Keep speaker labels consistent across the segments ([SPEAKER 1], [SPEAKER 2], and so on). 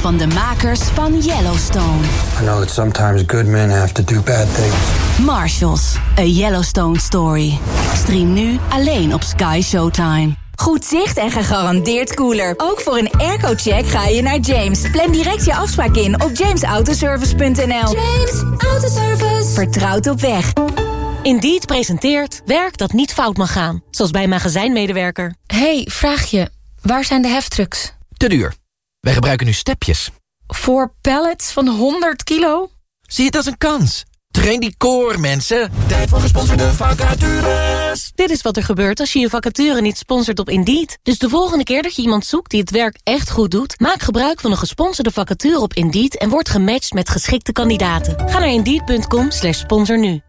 [SPEAKER 1] Van de makers van Yellowstone.
[SPEAKER 2] I know that sometimes good men have to do bad things.
[SPEAKER 1] Marshalls, a Yellowstone story. Stream nu alleen op Sky Showtime.
[SPEAKER 3] Goed zicht en gegarandeerd koeler. Ook voor een airco-check ga je naar James. Plan direct je afspraak in op jamesautoservice.nl.
[SPEAKER 4] James Autoservice.
[SPEAKER 3] Vertrouwd op weg.
[SPEAKER 5] Indeed presenteert werk dat niet fout mag gaan. Zoals bij een magazijnmedewerker.
[SPEAKER 6] hey, vraag je. Waar zijn de heftrucks?
[SPEAKER 7] Te duur. Wij gebruiken nu stepjes.
[SPEAKER 6] Voor pallets van 100 kilo?
[SPEAKER 7] Zie het als een kans. Train die core, mensen. Tijd voor gesponsorde vacatures.
[SPEAKER 5] Dit is wat er gebeurt als je je vacature niet sponsort op Indeed. Dus de volgende keer dat je iemand zoekt die het werk echt goed doet... maak gebruik van een gesponsorde vacature op Indeed... en word gematcht met geschikte kandidaten. Ga naar Indeed.com slash sponsor nu.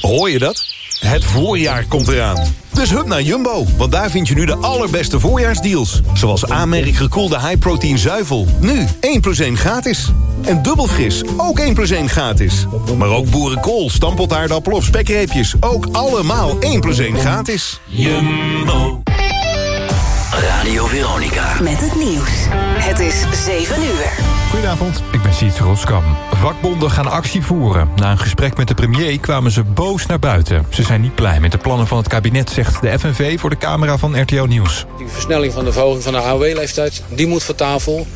[SPEAKER 8] Hoor je dat? Het voorjaar komt eraan. Dus hup naar Jumbo, want daar vind je nu de allerbeste voorjaarsdeals. Zoals aanmerk gekoelde high-protein zuivel. Nu 1 plus 1 gratis. En dubbel fris, ook 1 plus 1 gratis. Maar ook boerenkool, stamppotaardappel of spekreepjes. Ook allemaal 1 plus 1 gratis.
[SPEAKER 9] Jumbo.
[SPEAKER 10] Radio Veronica.
[SPEAKER 1] Met het nieuws. Het is 7 uur.
[SPEAKER 11] Goedenavond, ik ben Siets Roskam. Vakbonden gaan actie voeren. Na een gesprek met de premier kwamen ze boos naar buiten. Ze zijn niet blij met de plannen van het kabinet, zegt de FNV voor de camera van RTO Nieuws.
[SPEAKER 12] Die versnelling van de verhoging van de AOW-leeftijd, die moet van tafel.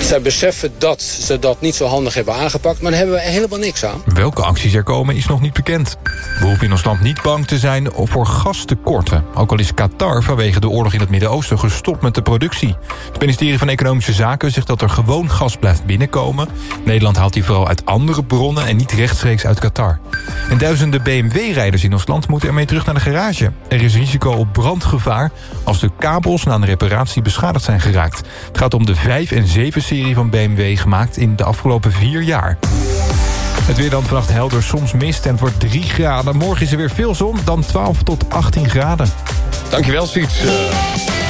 [SPEAKER 12] Zij beseffen dat ze dat niet zo handig hebben aangepakt... maar daar hebben we helemaal niks aan.
[SPEAKER 11] Welke acties er komen is nog niet bekend. We hoeven in ons land niet bang te zijn voor gastekorten. Ook al is Qatar vanwege de oorlog in het Midden-Oosten gestopt met de productie. Het ministerie van Economische Zaken zegt dat er gewoon gas blijft binnenkomen. Nederland haalt die vooral uit andere bronnen en niet rechtstreeks uit Qatar. En duizenden BMW-rijders in ons land moeten ermee terug naar de garage. Er is risico op brandgevaar als de kabels na een reparatie beschadigd zijn geraakt. Het gaat om de 5 en 7 serie van BMW gemaakt in de afgelopen vier jaar. Het weer dan vannacht helder, soms mist en het wordt 3 graden. Morgen is er weer veel zon, dan 12 tot 18 graden.
[SPEAKER 13] Dankjewel, Siets. Uh,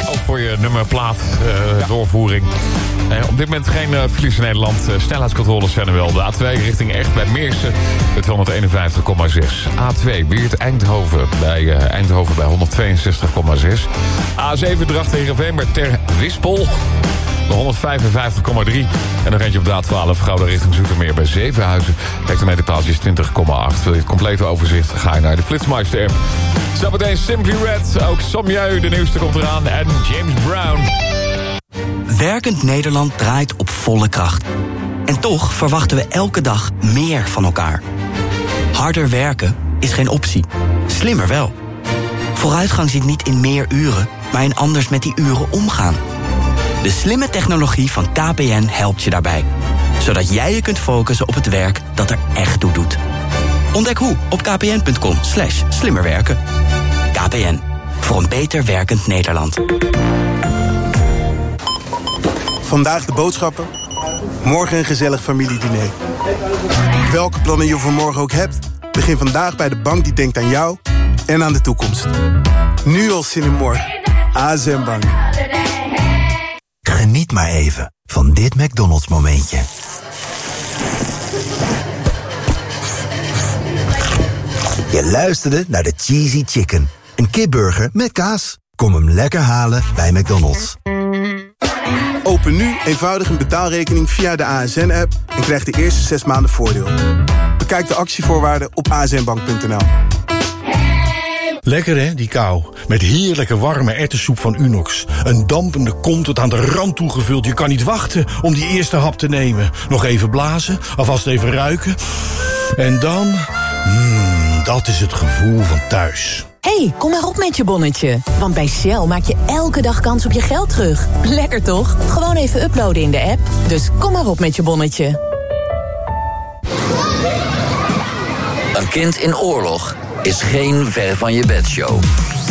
[SPEAKER 13] ook voor je nummerplaat uh, doorvoering. Uh, op dit moment geen uh, files in Nederland. snelheidscontroles zijn er wel. De A2 richting Echt bij Meersen met 151,6. A2 Weert Eindhoven bij Eindhoven bij 162,6. A7 Dracht Heerenveen bij Ter Wispel. 155,3. En dan je op de A12 Gouden richting Zoetermeer bij Zevenhuizen. Hectometerpaaltje is 20,8. Wil je het complete overzicht, ga je naar de Flitsmeister app. Zometeen Simply Red, ook Somjeu, de nieuwste komt eraan. En James Brown.
[SPEAKER 10] Werkend Nederland draait op volle kracht. En toch verwachten we elke dag meer van elkaar. Harder werken is geen optie. Slimmer wel. Vooruitgang zit niet in meer uren, maar in anders met die uren omgaan. De slimme technologie van KPN helpt je daarbij. Zodat jij je kunt focussen op het werk dat er echt toe doet. Ontdek hoe op kpn.com slash slimmerwerken. KPN, voor een beter werkend Nederland.
[SPEAKER 14] Vandaag de boodschappen, morgen een gezellig familiediner. Welke plannen je voor morgen ook hebt... begin vandaag bij de bank die denkt aan jou en aan de toekomst. Nu al zin in morgen. ASM Bank.
[SPEAKER 15] Geniet maar even van dit McDonald's momentje. Je luisterde naar de Cheesy Chicken. Een kipburger met kaas. Kom hem lekker halen bij McDonald's.
[SPEAKER 14] Open nu eenvoudig een betaalrekening via de ASN-app... en krijg de eerste zes maanden voordeel. Bekijk de actievoorwaarden op asnbank.nl.
[SPEAKER 16] Lekker hè, die kou. Met heerlijke warme ertessoep van Unox. Een dampende kom tot aan de rand toegevuld. Je kan niet wachten om die eerste hap te nemen. Nog even blazen, alvast even ruiken. En dan... Mmm, dat is het gevoel van thuis.
[SPEAKER 3] hey, kom maar op met je bonnetje. Want bij Shell maak je elke dag kans op je geld terug. Lekker toch? Gewoon even uploaden in de app. Dus kom maar op met je bonnetje.
[SPEAKER 10] Een kind in oorlog is geen ver van je bedshow.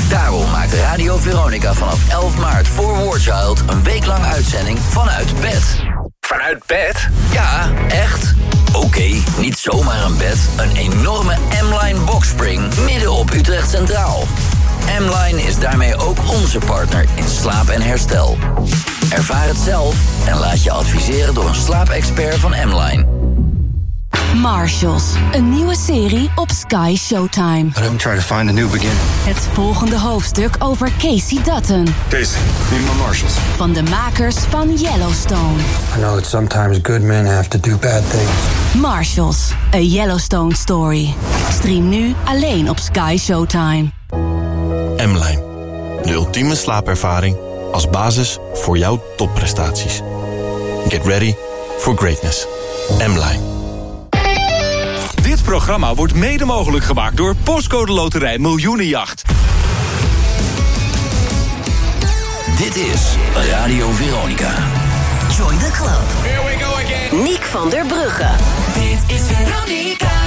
[SPEAKER 10] Daarom maakt Radio Veronica vanaf 11 maart voor War Child... een weeklang uitzending vanuit bed.
[SPEAKER 9] Vanuit bed?
[SPEAKER 10] Ja, echt. Oké, niet zomaar een bed. Een enorme M-Line boxspring midden op Utrecht Centraal. M-Line is daarmee ook onze partner in slaap en herstel. Ervaar het zelf en laat je adviseren door een slaapexpert van M-Line.
[SPEAKER 1] Marshals, een nieuwe serie op Sky Showtime.
[SPEAKER 17] Let try to find a new beginning.
[SPEAKER 1] Het volgende hoofdstuk over Casey Dutton.
[SPEAKER 17] Casey, meet my Marshals.
[SPEAKER 1] Van de makers van Yellowstone.
[SPEAKER 2] I know that sometimes good men have to do bad things.
[SPEAKER 1] Marshals, a Yellowstone story. Stream nu alleen op Sky Showtime.
[SPEAKER 18] M-Line, de ultieme slaapervaring als basis voor jouw topprestaties. Get ready for greatness. M-Line.
[SPEAKER 19] Dit programma wordt mede mogelijk gemaakt door Postcode Loterij Miljoenenjacht.
[SPEAKER 20] Dit is Radio Veronica.
[SPEAKER 1] Join the club.
[SPEAKER 19] Here we go again.
[SPEAKER 1] Niek van der Brugge.
[SPEAKER 4] Dit is Veronica.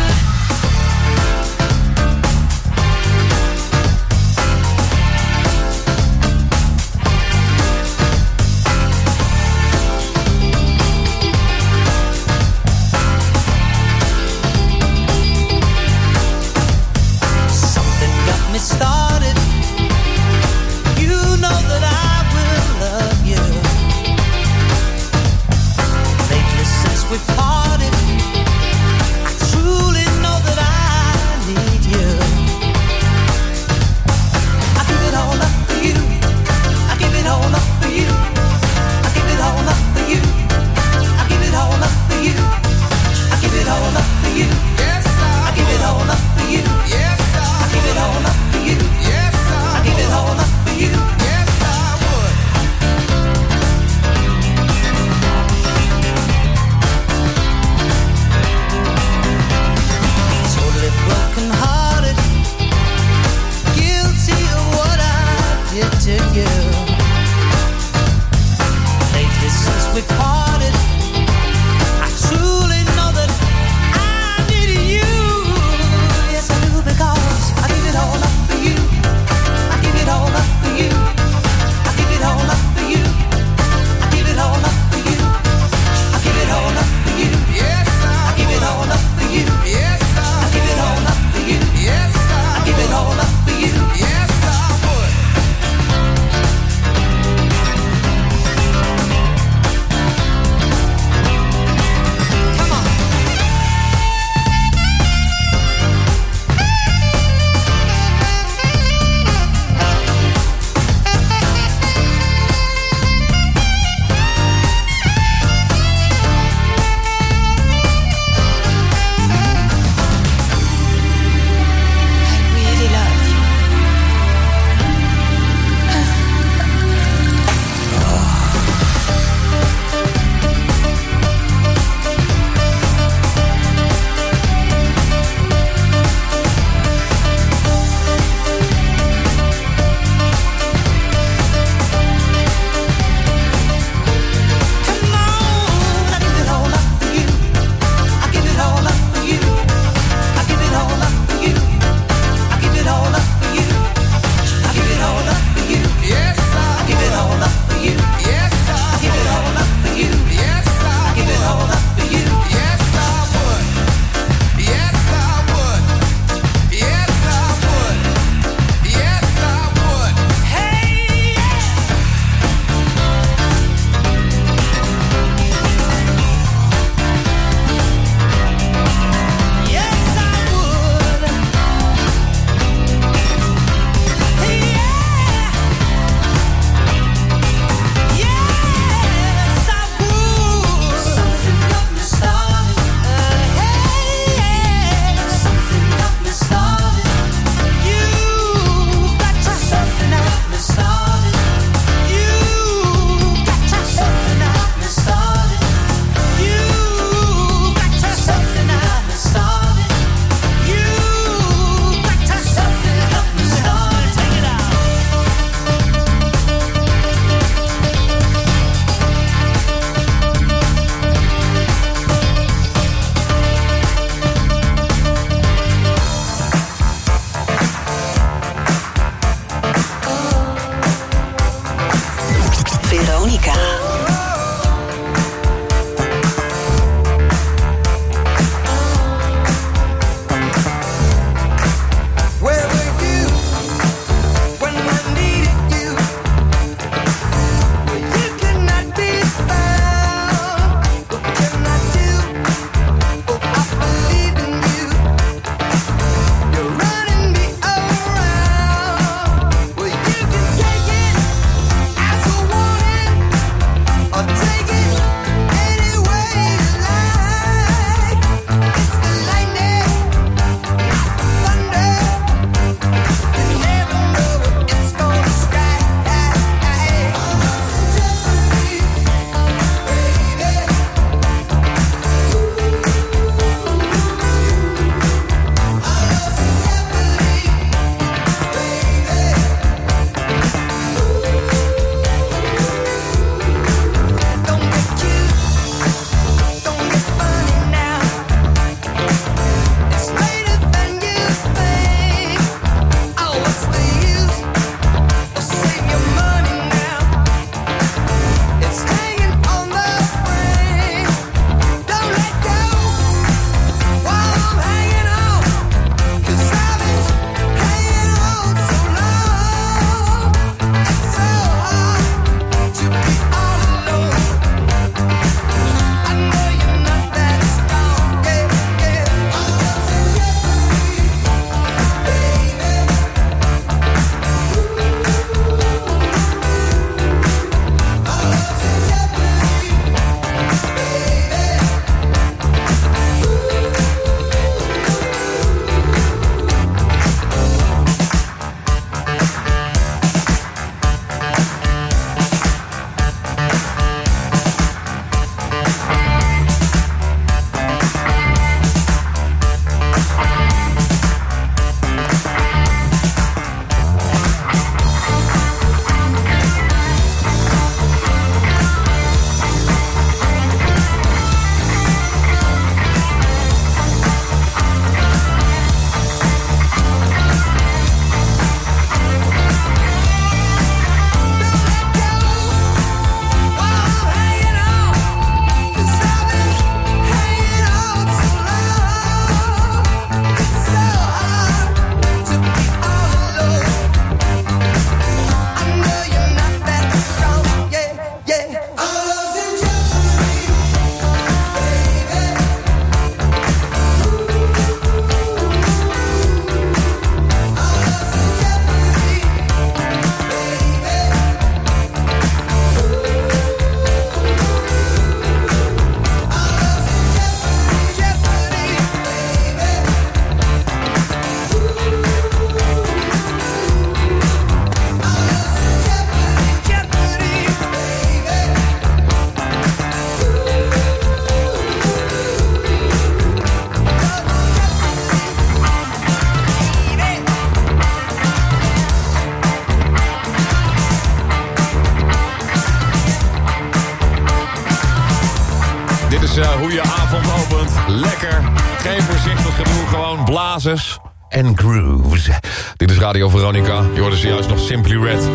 [SPEAKER 13] Blazers en grooves. Dit is Radio Veronica. Je hoorde zojuist nog Simply Red.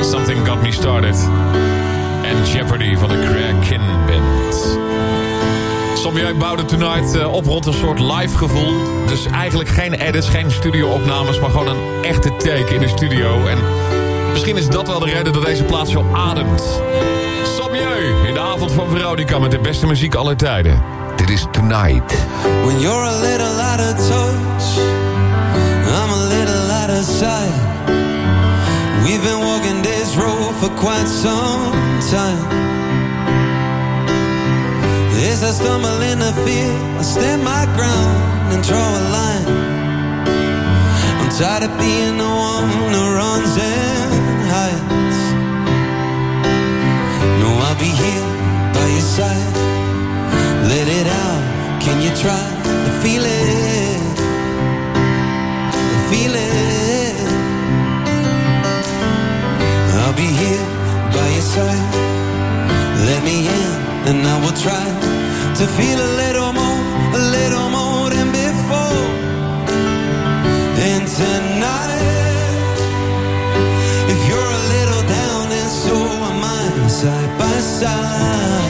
[SPEAKER 13] Something Got Me Started. En Jeopardy van de Craig Kin Band. Sommieu bouwde Tonight eh, op rond een soort live gevoel. Dus eigenlijk geen edits, geen studio-opnames... maar gewoon een echte take in de studio. En misschien is dat wel de reden dat deze plaats zo ademt. Sommieu in de avond van Veronica... met de beste muziek aller tijden. Dit is Tonight.
[SPEAKER 21] When you're a little out of touch, I'm a little out of sight. We've been walking this road for quite some time. As I stumble in the field, I stand my ground and draw a line. I'm tired of being the one who runs and hides. No, I'll be here by your side. Let it out. Can you try to feel it? Feel it. I'll be here by your side. Let me in, and I will try to feel a little more, a little more than before. And tonight, if you're a little down, and so am I, side by side.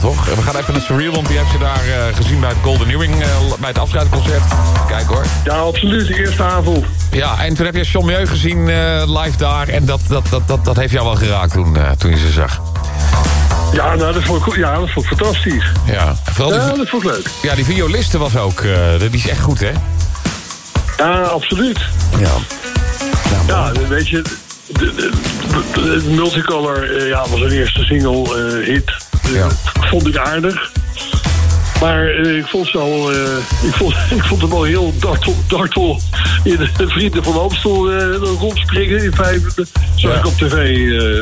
[SPEAKER 13] toch? We gaan even naar Surreal, want die heeft ze daar eh, gezien bij het Golden Ewing, eh, bij het afscheidsconcert. Kijk hoor.
[SPEAKER 22] Ja, absoluut. De eerste avond.
[SPEAKER 13] Ja, en toen heb je Sommieu gezien eh, live daar. En dat, dat, dat, dat, dat heeft jou wel geraakt toen, toen je ze zag.
[SPEAKER 22] Ja, nou, dat vond ik, ja, dat vond ik fantastisch.
[SPEAKER 13] Ja, vooral die,
[SPEAKER 22] Ja, dat vond ik leuk.
[SPEAKER 13] ja, die violiste was ook... die is echt goed, hè?
[SPEAKER 22] Ja, absoluut.
[SPEAKER 13] Ja.
[SPEAKER 22] Ja, weet je, de, de, de- de Multicolor ja, was een eerste single hit. Eh, Vond ik aardig. Maar eh, ik vond ze al, eh, ik, vond, ik vond hem al heel dartel, dartel in de Vrienden van Amstel eh, rondspringen in feite. Zag ik op tv,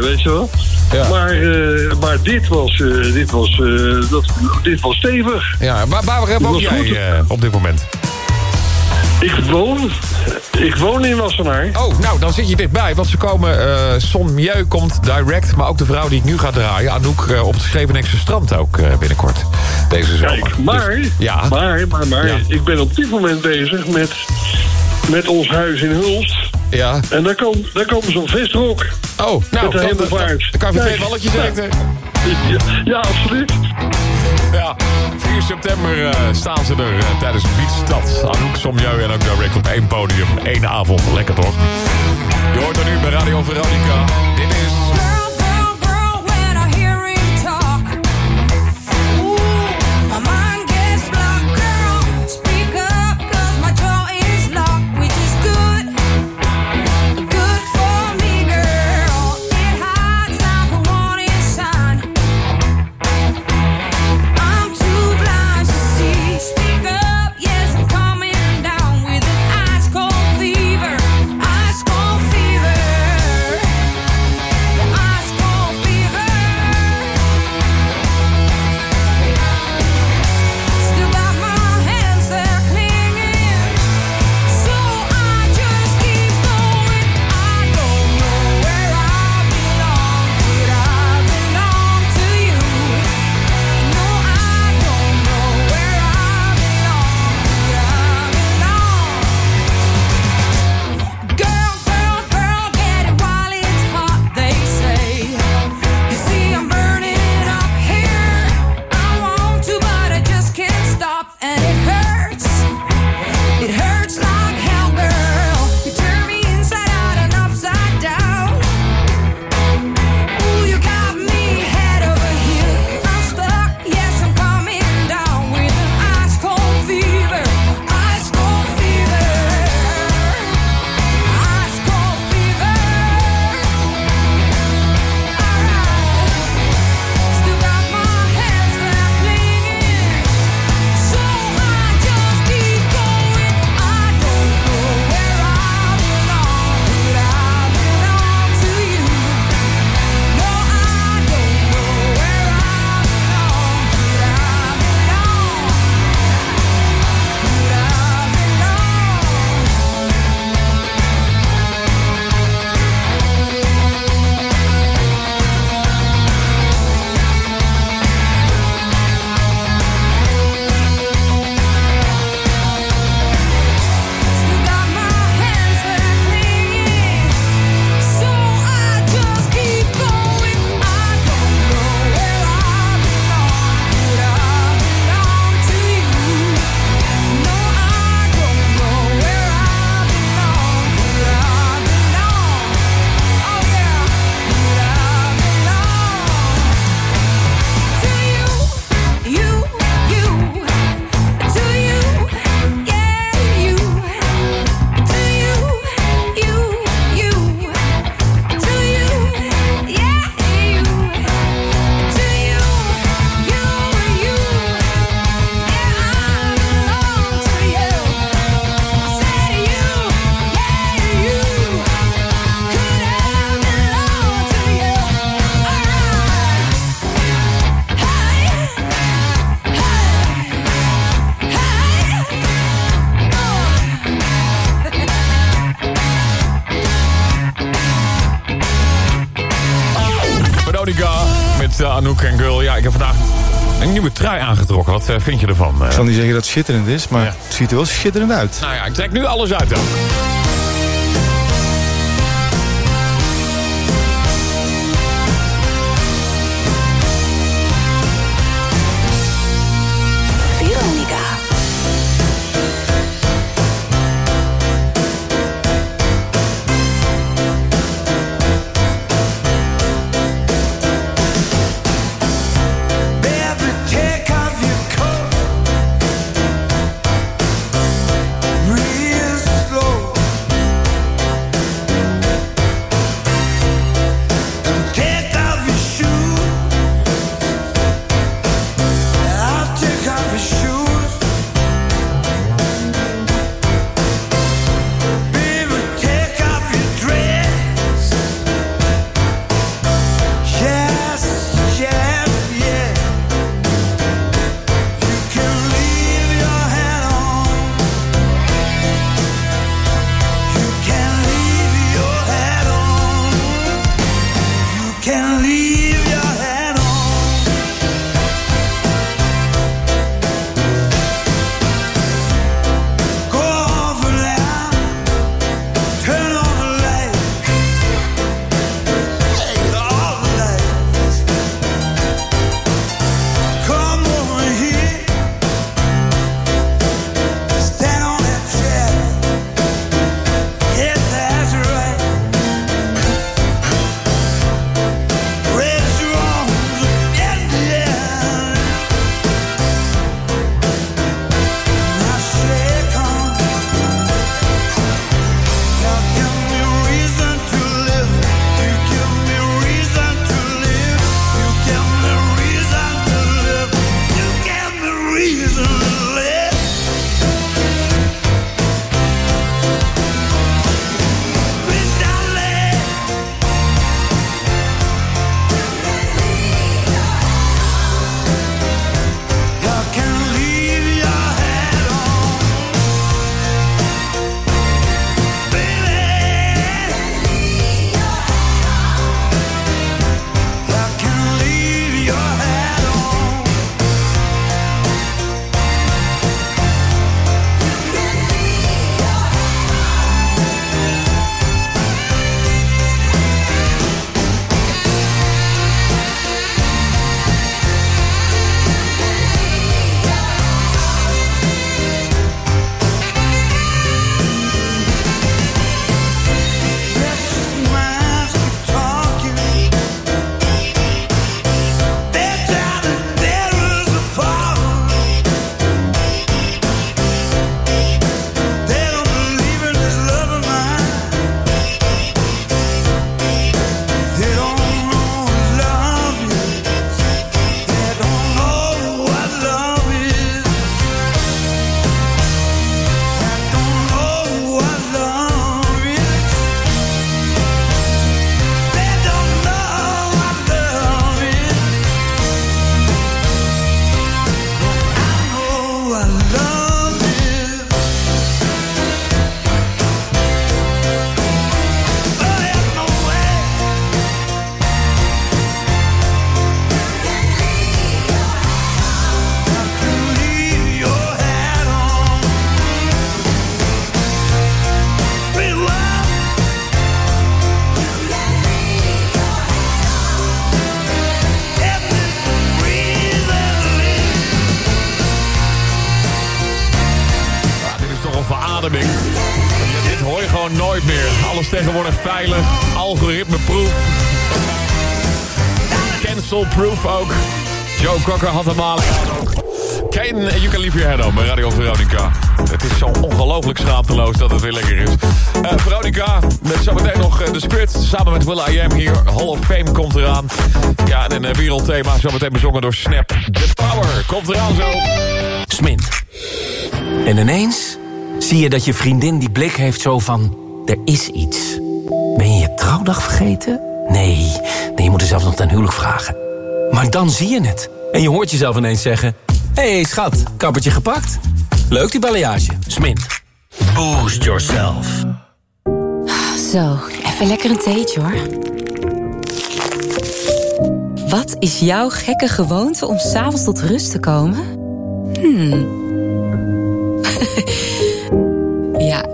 [SPEAKER 22] weet je wel. Maar, eh, maar dit was, dit was, dat, dit was stevig.
[SPEAKER 13] Ja, waar, waar woon
[SPEAKER 22] was
[SPEAKER 13] jij
[SPEAKER 22] goed.
[SPEAKER 13] op dit moment?
[SPEAKER 22] Ik woon, ik woon in Wassenaar.
[SPEAKER 13] Oh, nou, dan zit je dichtbij. Want ze komen, eh Son Mieu komt direct. Maar ook de vrouw die ik nu ga draaien, Anouk, eh, op het Scheveningse strand ook eh, binnenkort. Deze zomer.
[SPEAKER 22] Kijk, maar,
[SPEAKER 13] Dus- ja.
[SPEAKER 22] maar, maar, maar,
[SPEAKER 13] Ja.
[SPEAKER 22] ik ben op dit moment bezig met, met ons huis in Hulst.
[SPEAKER 13] Ja.
[SPEAKER 22] En daar, kom, daar komen zo'n vestrock.
[SPEAKER 13] Oh, nou,
[SPEAKER 22] met de
[SPEAKER 13] dan- dan-
[SPEAKER 22] hemelvaart.
[SPEAKER 13] dan kan je twee balletjes eten.
[SPEAKER 22] Ja, ja, absoluut.
[SPEAKER 13] Ja, 4 september eh, staan ze er eh, tijdens Beachstad. Anouk, Somjeu en ook direct op één podium. één avond. Lekker toch? Je hoort er nu bij Radio Veronica. Dit is...
[SPEAKER 21] vind je ervan? eh?
[SPEAKER 23] Ik zal niet zeggen dat het schitterend is, maar het ziet er wel schitterend uit.
[SPEAKER 21] Nou ja, ik trek nu alles uit ook. Cocker had hem al. Kane, you can leave your head on Radio Veronica. Het is zo ongelooflijk schaamteloos dat het weer lekker is. Eh, Veronica, met zometeen nog eh, de Spirit. Samen met Will I Am hier. Hall of Fame komt eraan. Ja, en een eh, wereldthema zometeen bezongen door Snap. The Power komt eraan zo.
[SPEAKER 24] Smint. En ineens zie je dat je vriendin die blik heeft zo van... er is iets. Ben je je trouwdag vergeten? Nee, nee je moet er zelfs nog ten huwelijk vragen. Maar dan zie je het. En je hoort jezelf ineens zeggen... Hé hey, schat, kappertje gepakt? Leuk die balayage. Smint. Boost yourself.
[SPEAKER 25] Zo, even lekker een theetje hoor. Wat is jouw gekke gewoonte om s'avonds tot rust te komen? Hmm. ja.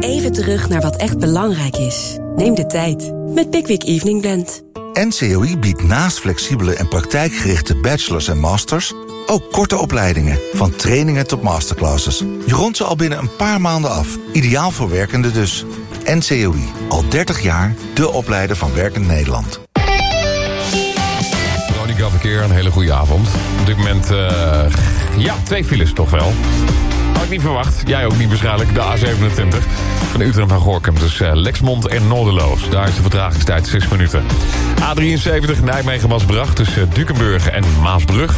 [SPEAKER 26] Even terug naar wat echt belangrijk is. Neem de tijd met Pickwick Evening Blend.
[SPEAKER 27] NCOI biedt naast flexibele en praktijkgerichte bachelors en masters... ook korte opleidingen, van trainingen tot masterclasses. Je rondt ze al binnen een paar maanden af. Ideaal voor werkenden dus. NCOI, al 30 jaar de opleider van Werkend Nederland.
[SPEAKER 13] Veronica Verkeer, een hele goede avond. Op dit moment, eh, ja, twee files toch wel. Niet verwacht. Jij ook niet waarschijnlijk. De A27 van Utrecht naar Gorkum. tussen eh, Lexmond en Noorderloos. Daar is de vertragingstijd 6 minuten. A73 Nijmegen-Maasbracht tussen Dukenburg en Maasbrug.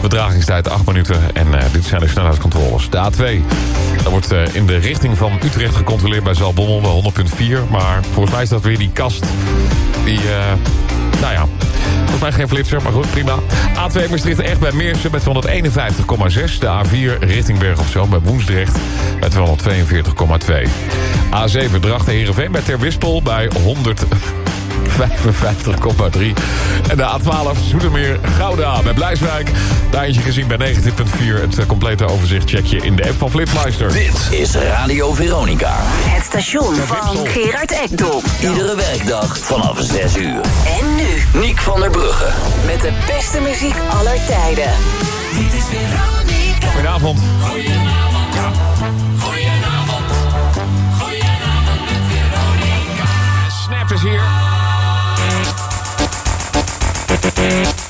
[SPEAKER 13] Vertragingstijd 8 minuten. En eh, dit zijn de snelheidscontroles. De A2. Dat wordt eh, in de richting van Utrecht gecontroleerd bij Zalbommel bij 100.4. Maar volgens mij is dat weer die kast die... nou ja, volgens mij geen flitser, maar goed, prima. A2 Maastricht echt bij Meersen met 151,6. De A4 richting Berg op Zoom bij Woensdrecht met 242,2. A7 Drachten Heerenveen bij Terwispel bij 100... 55,3. En de A12 Zoetermeer Gouda bij Blijswijk. Daar eentje gezien bij 19,4. Het eh, complete overzicht check je in de app van Flitmeister.
[SPEAKER 20] Dit is Radio Veronica.
[SPEAKER 1] Het station van Gerard Ekdom.
[SPEAKER 20] Iedere werkdag vanaf 6 uur.
[SPEAKER 1] En nu,
[SPEAKER 20] Niek van der Brugge.
[SPEAKER 1] met de beste muziek aller tijden.
[SPEAKER 4] Dit is Veronica.
[SPEAKER 13] Goedenavond. Snap is hier.
[SPEAKER 28] Thank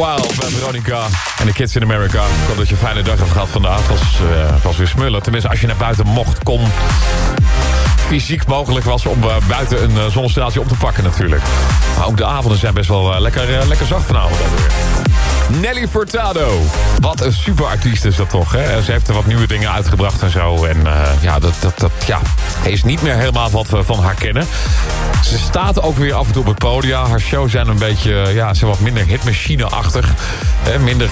[SPEAKER 13] Kim Wilde bij Veronica en de Kids in America. Ik hoop dat je een fijne dag hebt gehad vandaag. Het was, eh, het was weer smullen. Tenminste, als je naar buiten mocht, kon fysiek mogelijk was om eh, buiten een uh, op te pakken natuurlijk. Maar ook de avonden zijn best wel lekker, lekker zacht vanavond. Nelly Furtado. Wat een superartiest is dat toch, hè? Ze heeft er wat nieuwe dingen uitgebracht en zo. En eh, ja, dat, dat, dat ja, is niet meer helemaal wat we van haar kennen. Ze staat ook weer af en toe op het podium. Haar shows zijn een beetje, ja, ze wat minder hitmachine-achtig. Minder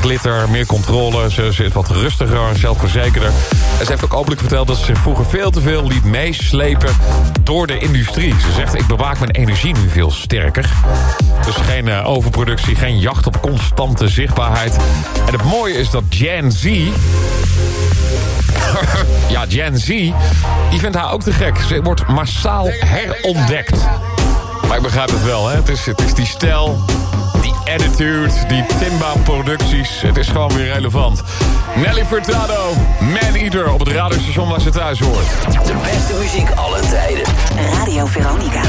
[SPEAKER 13] glitter, meer controle. Ze, is wat rustiger, zelfverzekerder. En ze heeft ook openlijk verteld dat ze zich vroeger veel te veel liet meeslepen door de industrie. Ze zegt, ik bewaak mijn energie nu veel sterker. Dus geen eh, overproductie, geen jacht op constante zichtbaarheid. En het mooie is dat Gen Z... ja, Gen Z, die vindt haar ook te gek. Ze wordt massaal herontdekt. Maar ik begrijp het wel, hè? Het, is, het is die stijl, die attitude, die Timba-producties. Het is gewoon weer relevant. Nelly Furtado, Man Eater op het radiostation waar ze thuis hoort.
[SPEAKER 20] De beste muziek alle tijden.
[SPEAKER 1] Radio Veronica.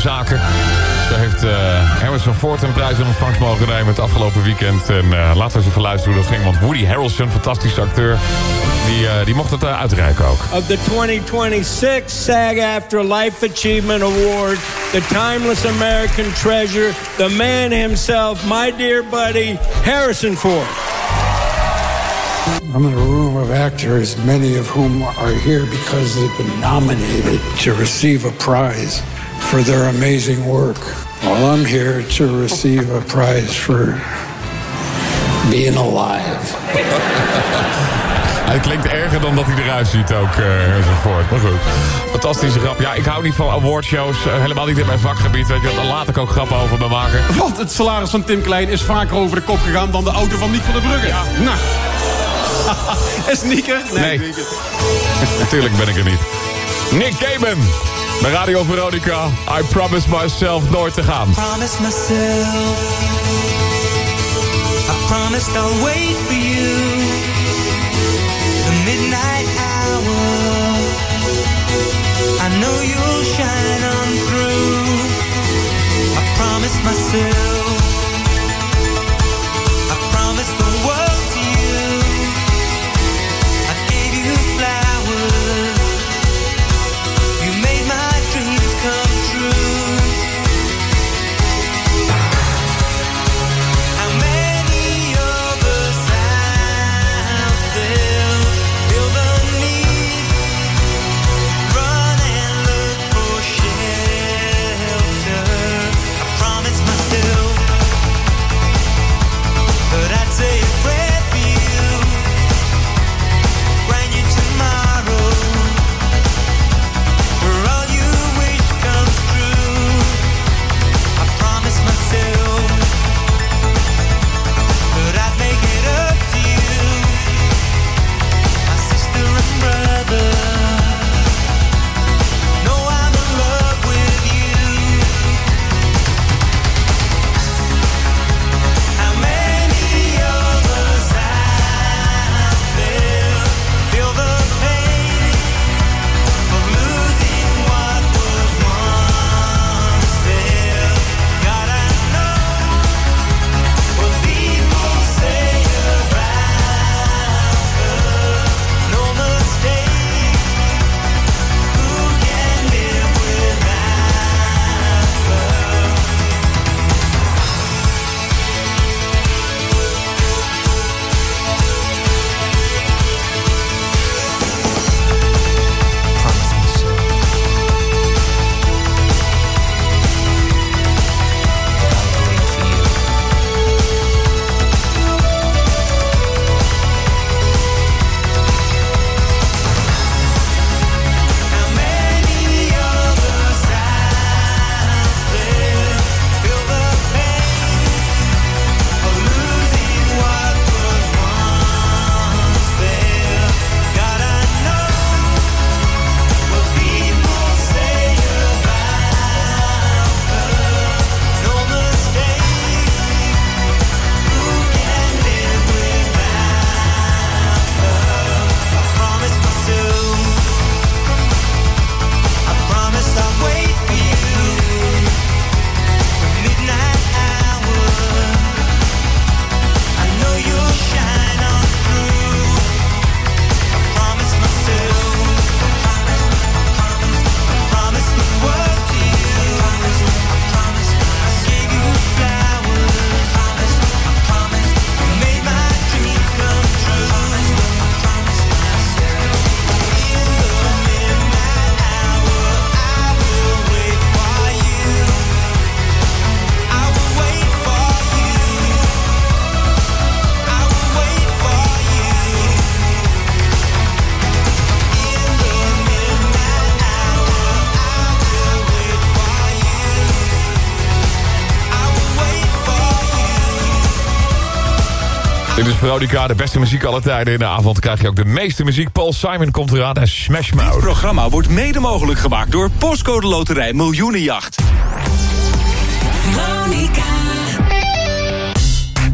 [SPEAKER 13] Zaken. Zo heeft eh Harrison Ford een prijs in ontvangst mogen nemen het afgelopen weekend. En eh, laten we eens even luisteren hoe dat ging. Want Woody Harrelson, fantastische acteur, die, eh, die mocht het eh, uitreiken ook.
[SPEAKER 29] of the 2026 SAG-AFTRA Life Achievement Award, the timeless American treasure, the man himself, my dear buddy, Harrison Ford.
[SPEAKER 30] I'm in a room of actors, many of whom are here because they've been nominated to receive a prize for their amazing work. Well, I'm here to receive a prize for being alive.
[SPEAKER 13] Hij klinkt erger dan dat hij eruit ziet ook, eh Harrison Ford. Maar goed, fantastische grap. Ja, ik hou niet van awardshows. eh, helemaal niet in mijn vakgebied. Weet je, daar laat ik ook grappen over me maken.
[SPEAKER 31] Want het salaris van Tim Klein is vaker over de kop gegaan dan de auto van Nick van der Brugge. Ja. Nou. is Nieker?
[SPEAKER 13] Nee.
[SPEAKER 31] Nieker.
[SPEAKER 13] Natuurlijk ben ik er niet. Nick Cayman. Bij Radio Veronica. I promise myself nooit te gaan.
[SPEAKER 21] promised myself. I promised I'll wait for you. The midnight hour. I know you'll shine on through. I promised myself. I promised the world
[SPEAKER 13] Veronica, de beste muziek aller tijden. In de avond krijg je ook de meeste muziek. Paul Simon komt eraan en Smash Mouth.
[SPEAKER 19] Dit programma wordt mede mogelijk gemaakt door Postcode Loterij Miljoenenjacht.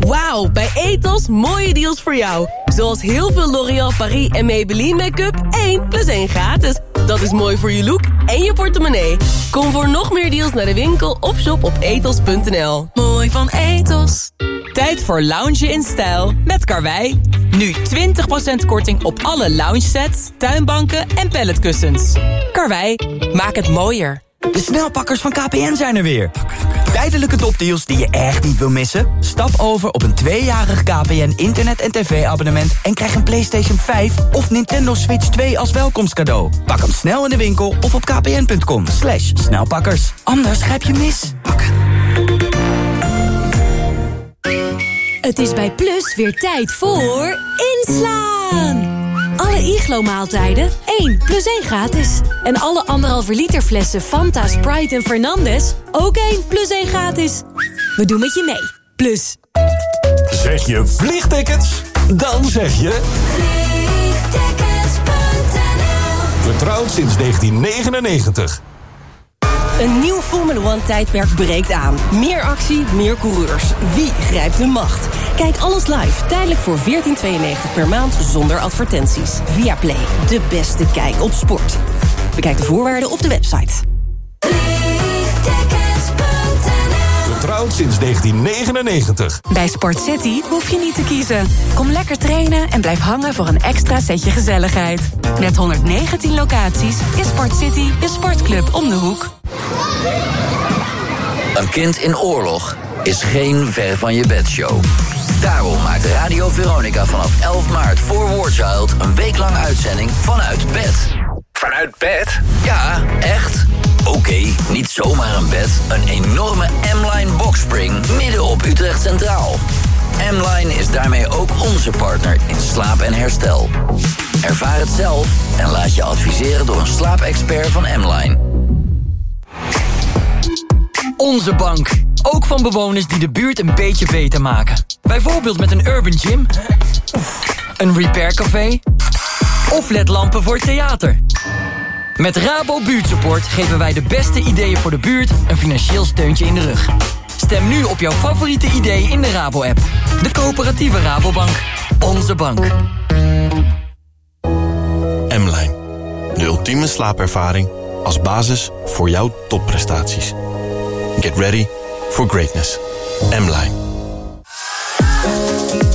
[SPEAKER 26] Wauw, bij Ethos mooie deals voor jou. Zoals heel veel L'Oréal Paris en Maybelline make-up 1 plus 1 gratis. Dat is mooi voor je look en je portemonnee. Kom voor nog meer deals naar de winkel of shop op ethos.nl.
[SPEAKER 25] Mooi van Ethos. Tijd voor loungen in stijl met Karwei. Nu 20% korting op alle lounge sets, tuinbanken en palletkussens. Karwei, maak het mooier.
[SPEAKER 10] De snelpakkers van KPN zijn er weer. Tijdelijke topdeals die je echt niet wil missen? Stap over op een tweejarig KPN internet- en tv-abonnement... en krijg een PlayStation 5 of Nintendo Switch 2 als welkomstcadeau. Pak hem snel in de winkel of op kpn.com. Slash snelpakkers. Anders grijp je mis.
[SPEAKER 1] Het is bij Plus weer tijd voor inslaan. Alle Iglo-maaltijden 1 plus 1 gratis. En alle anderhalve liter flessen Fanta, Sprite en Fernandez ook 1 plus 1 gratis. We doen met je mee. Plus.
[SPEAKER 30] Zeg je vliegtickets? Dan zeg je... Vertrouwd sinds 1999.
[SPEAKER 26] Een nieuw Formula One tijdperk breekt aan. Meer actie, meer coureurs. Wie grijpt de macht? Kijk alles live, tijdelijk voor 14,92 per maand zonder advertenties. Via Play, de beste kijk op sport. Bekijk de voorwaarden op de website.
[SPEAKER 30] Sinds 1999.
[SPEAKER 25] Bij Sport City hoef je niet te kiezen. Kom lekker trainen en blijf hangen voor een extra setje gezelligheid. Met 119 locaties is Sport City je sportclub om de hoek.
[SPEAKER 20] Een kind in oorlog is geen ver van je bedshow. Daarom maakt Radio Veronica vanaf 11 maart voor War Child een weeklang uitzending vanuit bed. Vanuit bed? Ja, echt. Oké, niet zomaar een bed. Een enorme M-Line boxspring midden op Utrecht Centraal. M-Line is daarmee ook onze partner in slaap en herstel. Ervaar het zelf en laat je adviseren door een slaapexpert van M-Line.
[SPEAKER 10] Onze bank. Ook van bewoners die de buurt een beetje beter maken. Bijvoorbeeld met een urban gym. Een repaircafé. Of ledlampen voor theater. Met Rabo Buurtsupport geven wij de beste ideeën voor de buurt... een financieel steuntje in de rug. Stem nu op jouw favoriete idee in de Rabo-app. De coöperatieve Rabobank. Onze bank.
[SPEAKER 18] M-Line. De ultieme slaapervaring als basis voor jouw topprestaties. Get ready for greatness. M-Line.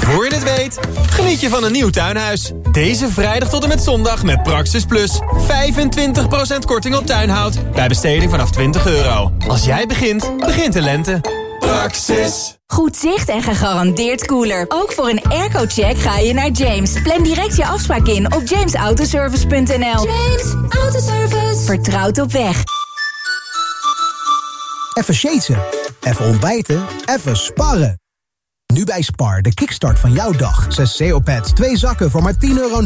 [SPEAKER 32] Voor je het weet, geniet je van een nieuw tuinhuis. Deze vrijdag tot en met zondag met Praxis Plus. 25% korting op tuinhout. Bij besteding vanaf 20 euro. Als jij begint, begint de lente. Praxis.
[SPEAKER 33] Goed zicht en gegarandeerd koeler. Ook voor een airco-check ga je naar James. Plan direct je afspraak in op jamesautoservice.nl. James Autoservice. Vertrouwd op weg.
[SPEAKER 34] Even shaten, even ontbijten, even sparren. Nu bij Spar, de kickstart van jouw dag. 6 CO-pads, 2 zakken voor maar 10,99 euro.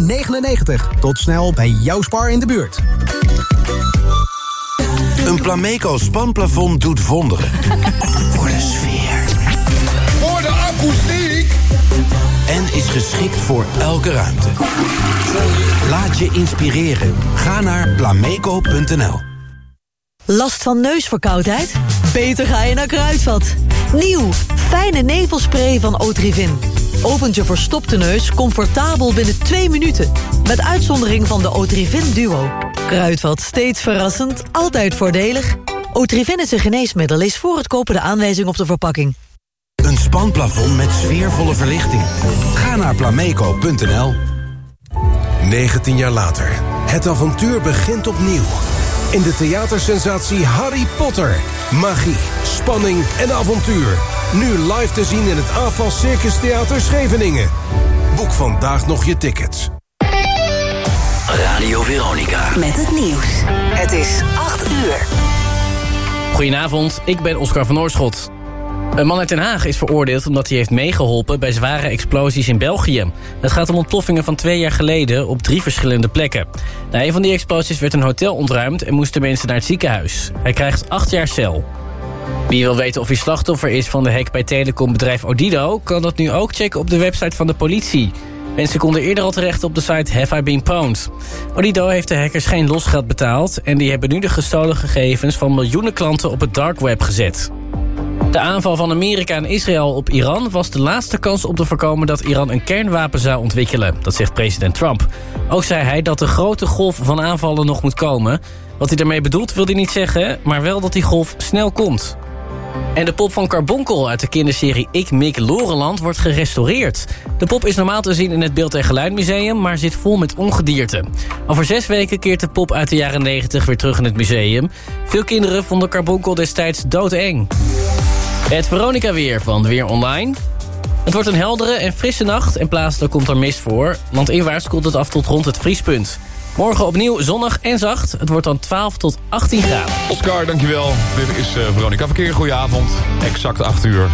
[SPEAKER 34] Tot snel bij jouw Spar in de buurt.
[SPEAKER 27] Een Plameco spanplafond doet wonderen. Voor de sfeer.
[SPEAKER 28] Voor de akoestiek.
[SPEAKER 27] En is geschikt voor elke ruimte. Laat je inspireren. Ga naar plameco.nl
[SPEAKER 35] Last van neusverkoudheid? Beter ga je naar Kruidvat. Nieuw, fijne nevelspray van Otrivin. Opent je verstopte neus comfortabel binnen twee minuten. Met uitzondering van de Otrivin Duo. Kruidvat, steeds verrassend, altijd voordelig. Otrivin is een geneesmiddel, is voor het kopen de aanwijzing op de verpakking.
[SPEAKER 27] Een spanplafond met sfeervolle verlichting. Ga naar plameco.nl
[SPEAKER 36] 19 jaar later. Het avontuur begint opnieuw. In de theatersensatie Harry Potter. Magie, spanning en avontuur. Nu live te zien in het AFAS Circus Theater Scheveningen. Boek vandaag nog je tickets.
[SPEAKER 20] Radio Veronica.
[SPEAKER 1] Met het nieuws. Het is 8 uur.
[SPEAKER 37] Goedenavond, ik ben Oscar van Oorschot. Een man uit Den Haag is veroordeeld omdat hij heeft meegeholpen... bij zware explosies in België. Het gaat om ontploffingen van twee jaar geleden op drie verschillende plekken. Na een van die explosies werd een hotel ontruimd... en moesten mensen naar het ziekenhuis. Hij krijgt acht jaar cel. Wie wil weten of hij slachtoffer is van de hack bij telecombedrijf Odido... kan dat nu ook checken op de website van de politie. Mensen konden eerder al terecht op de site Have I Been Pwned. Odido heeft de hackers geen losgeld betaald... en die hebben nu de gestolen gegevens van miljoenen klanten op het dark web gezet. De aanval van Amerika en Israël op Iran was de laatste kans om te voorkomen dat Iran een kernwapen zou ontwikkelen. Dat zegt president Trump. Ook zei hij dat de grote golf van aanvallen nog moet komen. Wat hij daarmee bedoelt wil hij niet zeggen, maar wel dat die golf snel komt. En de pop van Carbonkel uit de kinderserie Ik Mik Loreland wordt gerestaureerd. De pop is normaal te zien in het Beeld en Geluidmuseum, maar zit vol met ongedierte. Over zes weken keert de pop uit de jaren 90 weer terug in het museum. Veel kinderen vonden Carbonkel destijds doodeng. Het Veronica weer van Weer Online. Het wordt een heldere en frisse nacht en plaatselijk komt er mist voor. Want inwaarts koelt het af tot rond het vriespunt. Morgen opnieuw zonnig en zacht. Het wordt dan 12 tot 18 graden.
[SPEAKER 13] Oscar, dankjewel. Dit is eh, Veronica Verkeer. Goedenavond. Exact 8 uur.